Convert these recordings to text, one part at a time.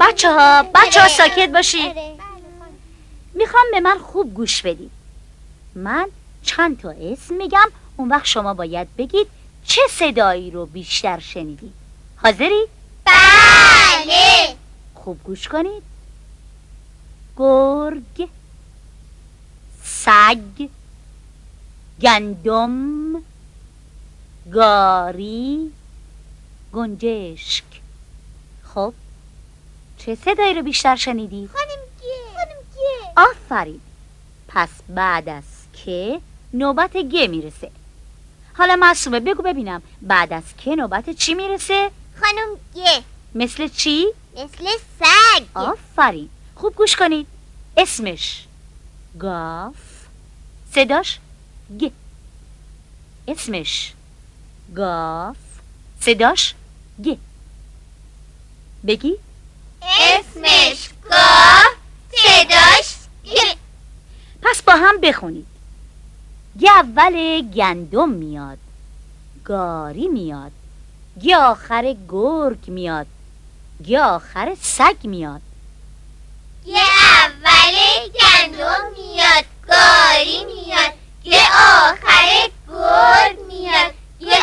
بچه ها ساکت باشید می‌خوام به من خوب گوش بدید من چند تا اسم میگم اون وقت شما باید بگید چه صدایی رو بیشتر شنیدید حاضری؟ بله. خوب گوش کنید. گرگ سگ گندم گاری گنجشک. خب؟ چه صدایی رو بیشتر شنیدید؟ خانم گه. خانم گه. آفرین. پس بعد از که نوبت گه می‌رسه. حالا معصومه بگو ببینم. بعد از که نوبت چی می‌رسه؟ خانم گه. مثل چی؟ مثل سگ. آفرین. خوب گوش کنید. اسمش. گاف. صداش گ اسمش. گاف. صداش گ بگی. اسمش گاه صداش گه پس با هم بخونید. گ اول گندم میاد گاری میاد گ آخر گرگ میاد گ آخر سگ میاد. یه اول گندم میاد گاری میاد یه آخر گرد میاد یه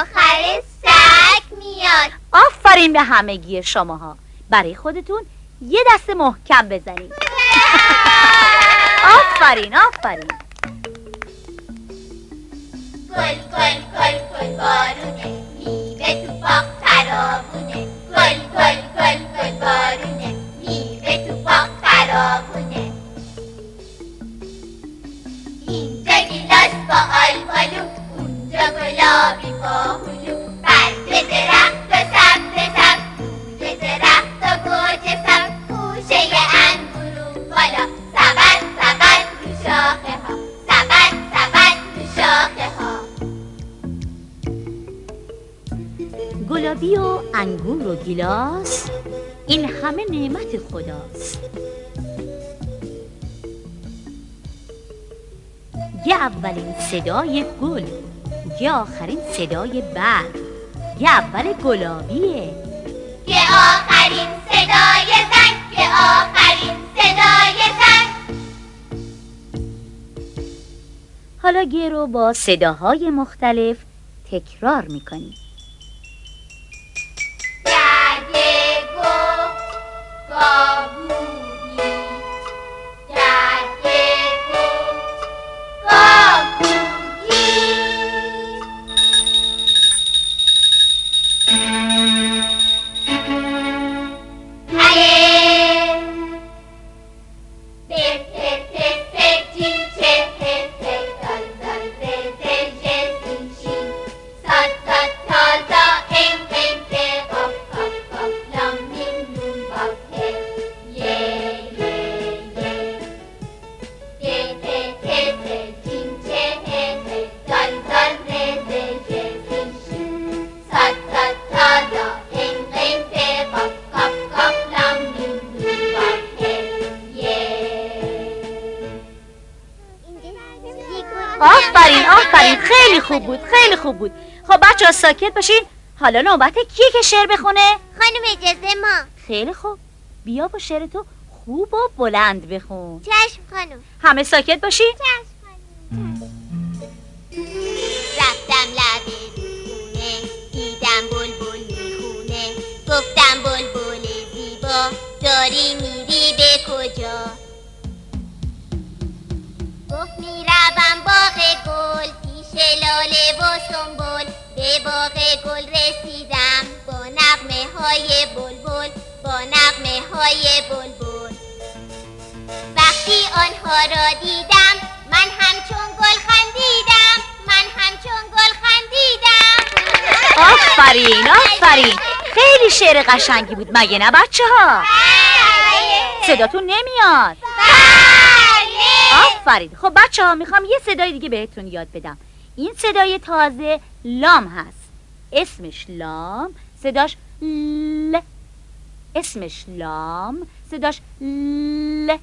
آخر سگ میاد. آفرین به همگی شماها. برای خودتون یه دست محکم بزنید. آفرین آفرین. گل گل گل گل بارونه. میوه تو باغ فراوونه. گل گل گل گل بارونه. میوه تو باغ فراوونه. اینجا گیلاس با آلبالو اونجا گلابی با گیلاس. این همه نعمت خداست. یه اولین صدای گل یه آخرین صدای برگ یه اول گلابیه. که آخرین صدای زنگ که آخرین صدای زنگ. حالا گه رو با صداهای مختلف تکرار می‌کنیم. ساکت باشین حالا نوبت کیه که شعر بخونه؟ خانم اجازه ما. خیلی خوب. بیا با شعر تو خوب و بلند بخون. چشم خانم. همه ساکت باشین چشم. های بلبل. وقتی آنها را دیدم من همچون گل خندیدم. من همچون گل خندیدم. آفرین آفرین. خیلی شعر قشنگی بود مگه نه بچه ها بله. صداتون نمیاد. بله. آفرین. خب بچه ها می‌خوام یه صدای دیگه بهتون یاد بدم. این صدای تازه لام هست. اسمش لام صداش ل. اسمش لام صداش ل.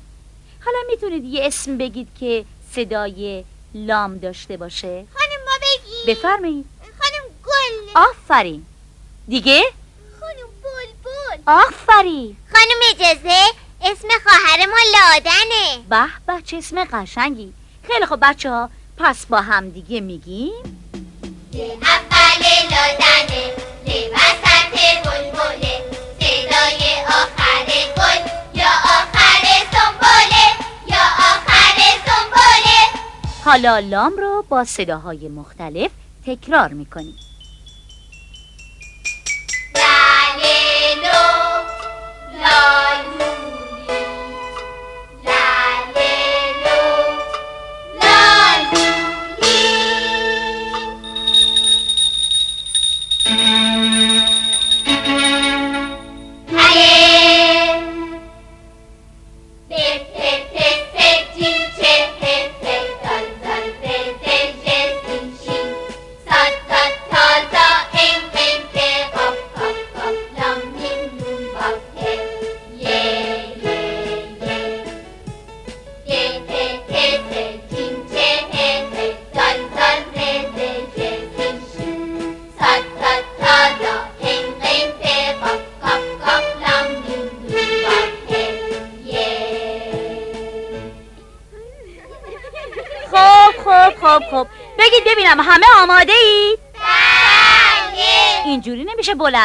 حالا می‌تونید یه اسم بگید که صدای لام داشته باشه. خانم ما بگی بفرمایید. خانم گل. آفرین. دیگه؟ خانم بلبل آفرین. خانم اجازه اسم خواهر ما لادنه. به چه اسم قشنگی. خیلی خب بچه ها پس با هم دیگه میگیم. اول لادنه حالا لام رو با صداهای مختلف تکرار می‌کنیم.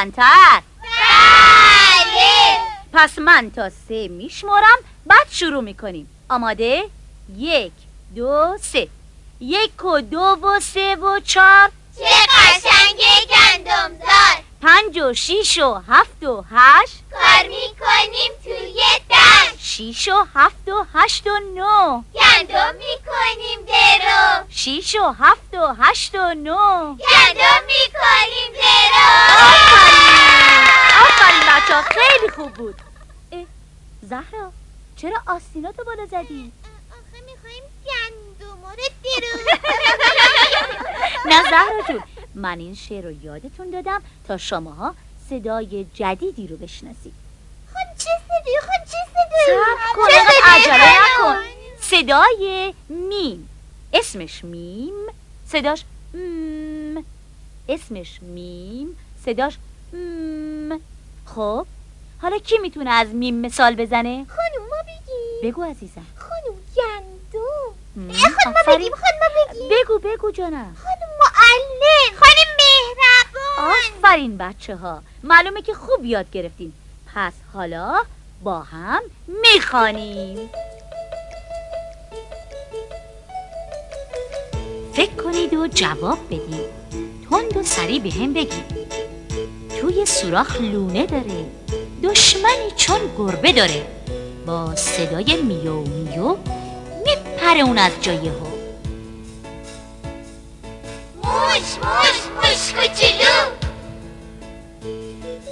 بلندتر بله. پس من تا سه میشمارم بعد شروع می‌کنیم. آماده؟ یک دو سه. یک و دو و سه و چهار. چه قشنگ گندمزار پنج و شیش و هفت و هشت. کار می‌کنیم توی دشت شیش و هفت و هشت و نو. گندم می‌کنیم درو. شیش و هفت و هشت و نو. گندم می‌کنیم درو. آفرین بچه ها خیلی خوب بود. زهرا چرا آستیناتو بالا زدی؟ آخه می‌خوایم گندم رو درو نه زهرا جون من این شعر رو یادتون دادم تا شماها صدای جدیدی رو بشناسید. خود چه صدایی خود چه صدایی عجله؟ نکن. صدای میم. اسمش میم صداش مم. اسمش میم صداش مم. خب حالا کی می‌تونه از میم مثال بزنه؟ خانم ما بگیم. بگو عزیزم. خانم گندم. مم، خانم ما. بگیم خانم ما بگیم. بگو بگو جانم خانم معلم. خانم مهربان. آفرین بچه ها معلومه که خوب یاد گرفتین. پس حالا با هم می‌خوانیم. فکر کنید و جواب بدید. تند و سریع به هم بگید. توی سوراخ لونه داره. دشمنی چون گربه داره. با صدای میو میو میپره اون از جای هو. موش موش موش کوچولو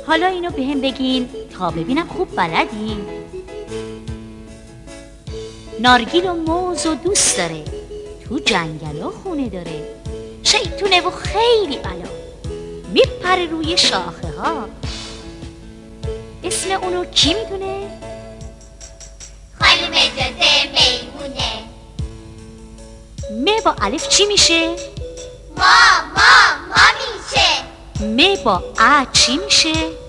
حالا اینو به هم بگین تا ببینم خوب بلدین نارگیل و موز و دوست داره. تو جنگل و خونه داره. شیطونه و خیلی بلا. میپره روی شاخه ها اسم اونو کی می‌دونه؟ خانم اجازه میمونه م با الف چی میشه؟ ما ما ما میشه م با ا چی میشه؟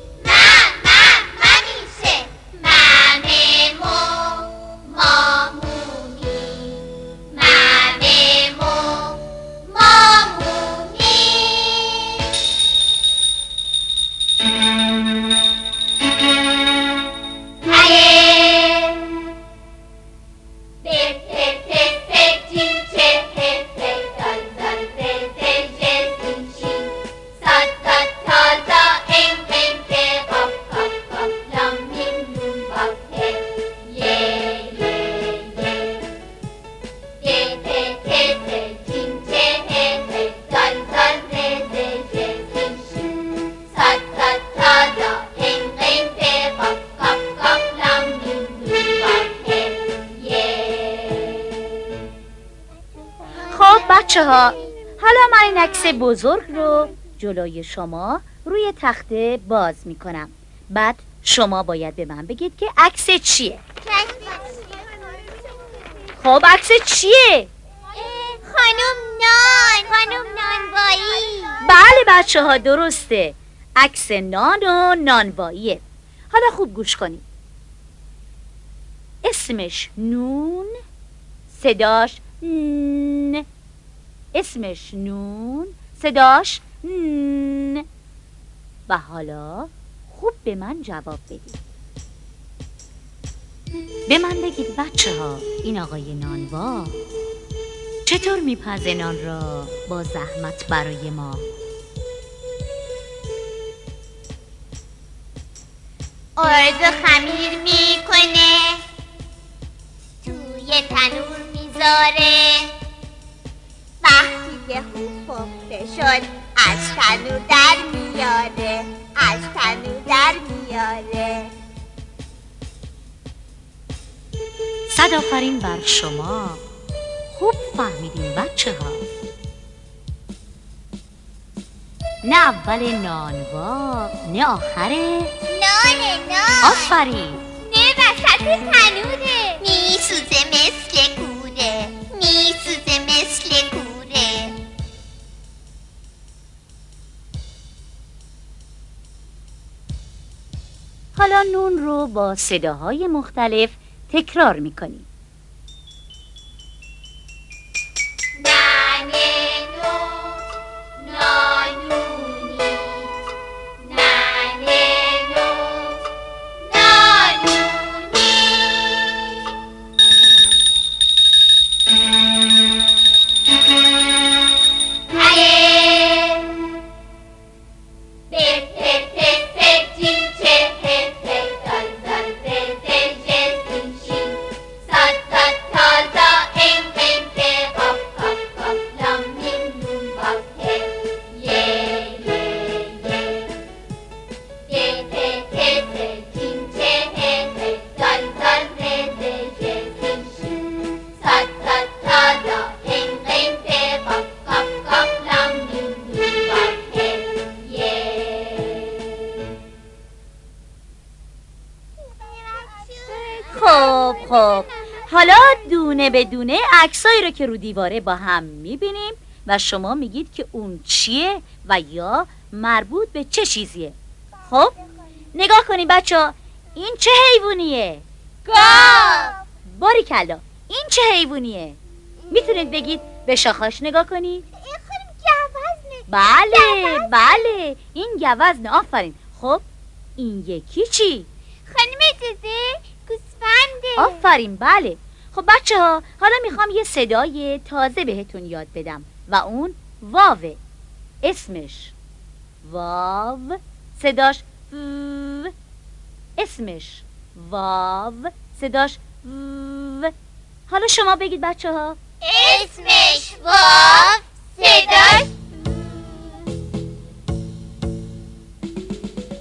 بزرگ رو جلوی شما روی تخته باز می‌کنم. بعد شما باید به من بگید که عکس چیه. خب عکس چیه؟ خانم نان خانم نانوایی. بله بچه ها درسته. عکس نان و نانواییه. حالا خوب گوش کنید. اسمش نون صداش ن. اسمش نون صداش؟ ن. و حالا خوب به من جواب بدید. به من بگید بچه ها این آقای نانوا چطور میپزه نان را با زحمت برای ما؟ آرزو خمیر می‌کنه توی تنور می‌ذاره وقتی خوب شد از تنور در میاره از تنور در میاره صد آفرین بر شما خوب فهمیدین بچه ها نه اول نانوا نه آخره نانه نان آفرین نه وسط تنوره میسوزه مثل نون رو با صداهای مختلف تکرار می‌کنیم. دونه عکسایی رو که رو دیواره با هم می‌بینیم و شما میگید که اون چیه و یا مربوط به چه چیزیه. خب نگاه کنید بچه ها این چه حیوانیه؟ گاو! باری کلا این چه حیوانیه؟ می‌تونید بگید به شاخاش نگاه کنید این خانم گوزنه. بله بله این گوزن آفرین. خب این یکی چی؟ خانم اجازه گوسفنده. آفرین بله. خب بچه ها حالا می‌خوام یه صدای تازه بهتون یاد بدم و اون واوه. اسمش واو صداش و اسمش واو صداش و حالا شما بگید بچه ها. اسمش واو صداش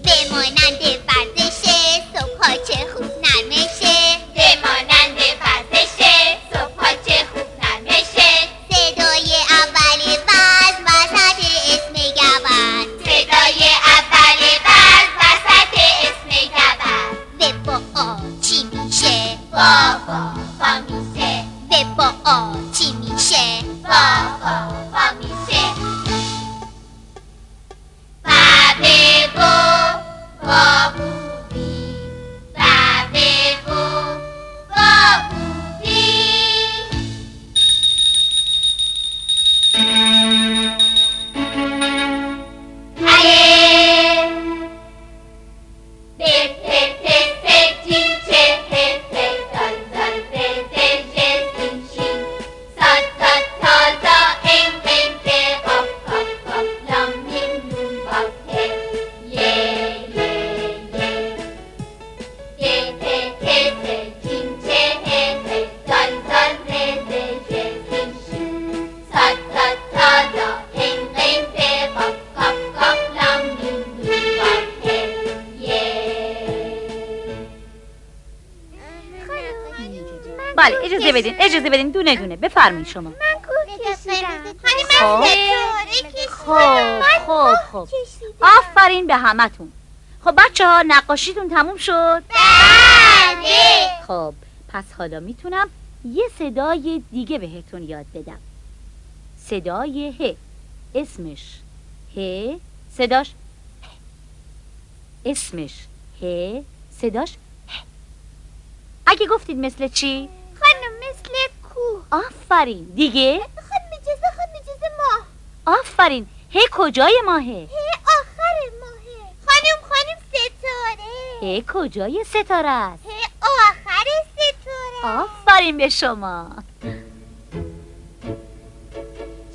بمانند ورزش میشه با با با میشه و با آ چی میشه با اجازه بدین اجازه بدین دونه دونه. بفرمایید شما. من کوه کشیدم. خب. خب خب خب آفرین به همتون. خب بچه ها نقاشیتون تموم شد؟ بله. خب پس حالا می‌تونم یه صدای دیگه بهتون یاد بدم. صدای ه. اسمش ه. صداش. اسمش ه. صداش اگه گفتید مثل چی؟ آفرین. دیگه؟ خانم اجازه خانم اجازه ماه. آفرین. هی کجای ماهه؟ هی آخر ماهه. خانم خانم ستاره. هی کجای ستاره است؟ هی آخر ستاره. آفرین به شما.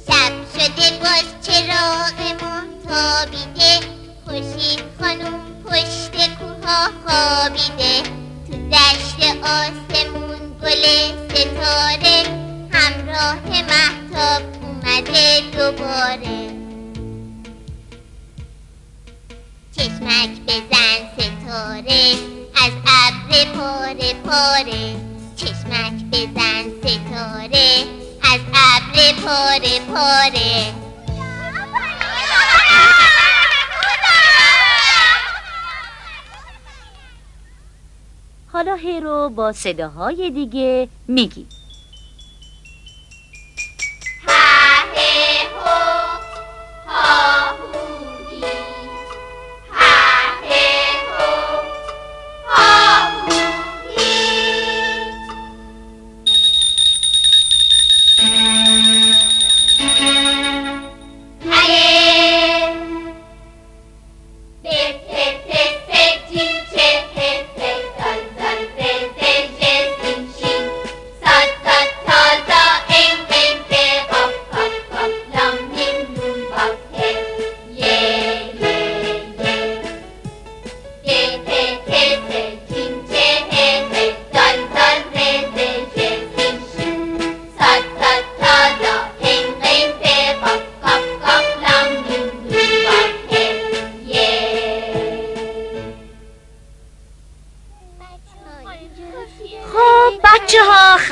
شب شده باز چراغ ما تابیده. خوشید خانم پشت کوها خوابیده. تو دشت آسمون گل ستاره. همراه محتاب اومده دوباره. چشمک بزن ستاره از ابر پاره پاره. چشمک بزن ستاره از ابر پاره پاره. حالا هی رو با صداهای دیگه میگی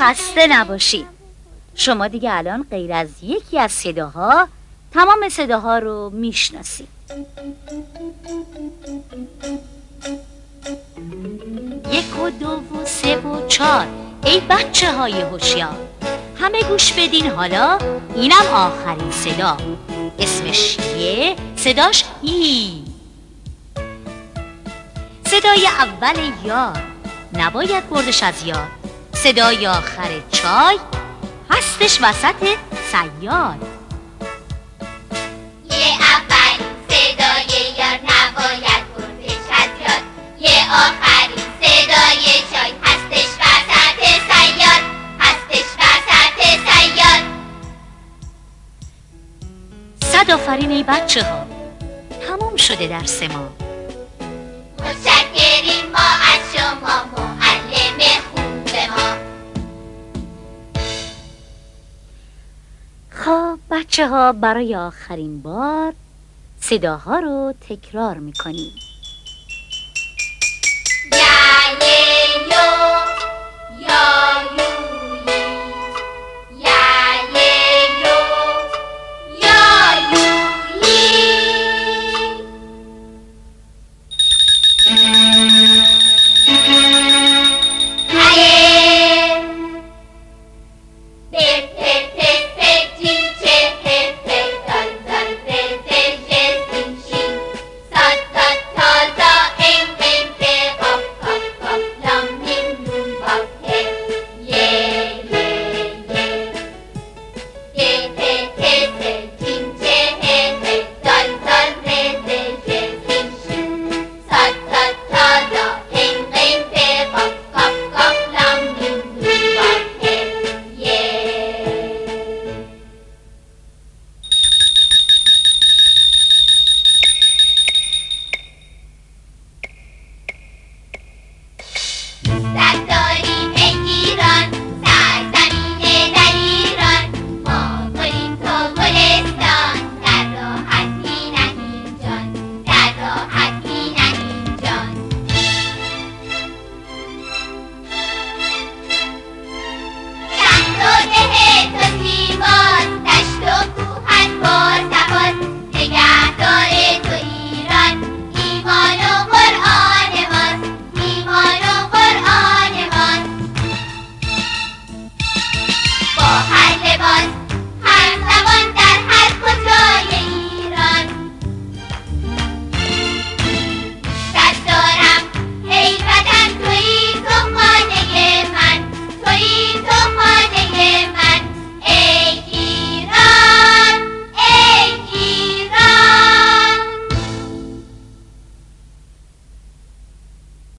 خسته نباشید. شما دیگه الان غیر از یکی از صداها تمام صداها رو می‌شناسید. یک و دو و سه و چهار. ای بچه های هوشیار همه گوش بدین. حالا اینم آخرین صدا. اسمش یه صداش ای. صدای اول یار. نباید بردش از یاد صدای آخر چای هستش وسط سیاد یه اولین صدای یار نباید بردش از یاد یه آخرین صدای چای هستش وسط سیاد هستش وسط سیاد صد آفرین ای بچه ها تمام شده درس ما. متشکریم ما از شما بچه ها برای آخرین بار صداها رو تکرار می‌کنیم.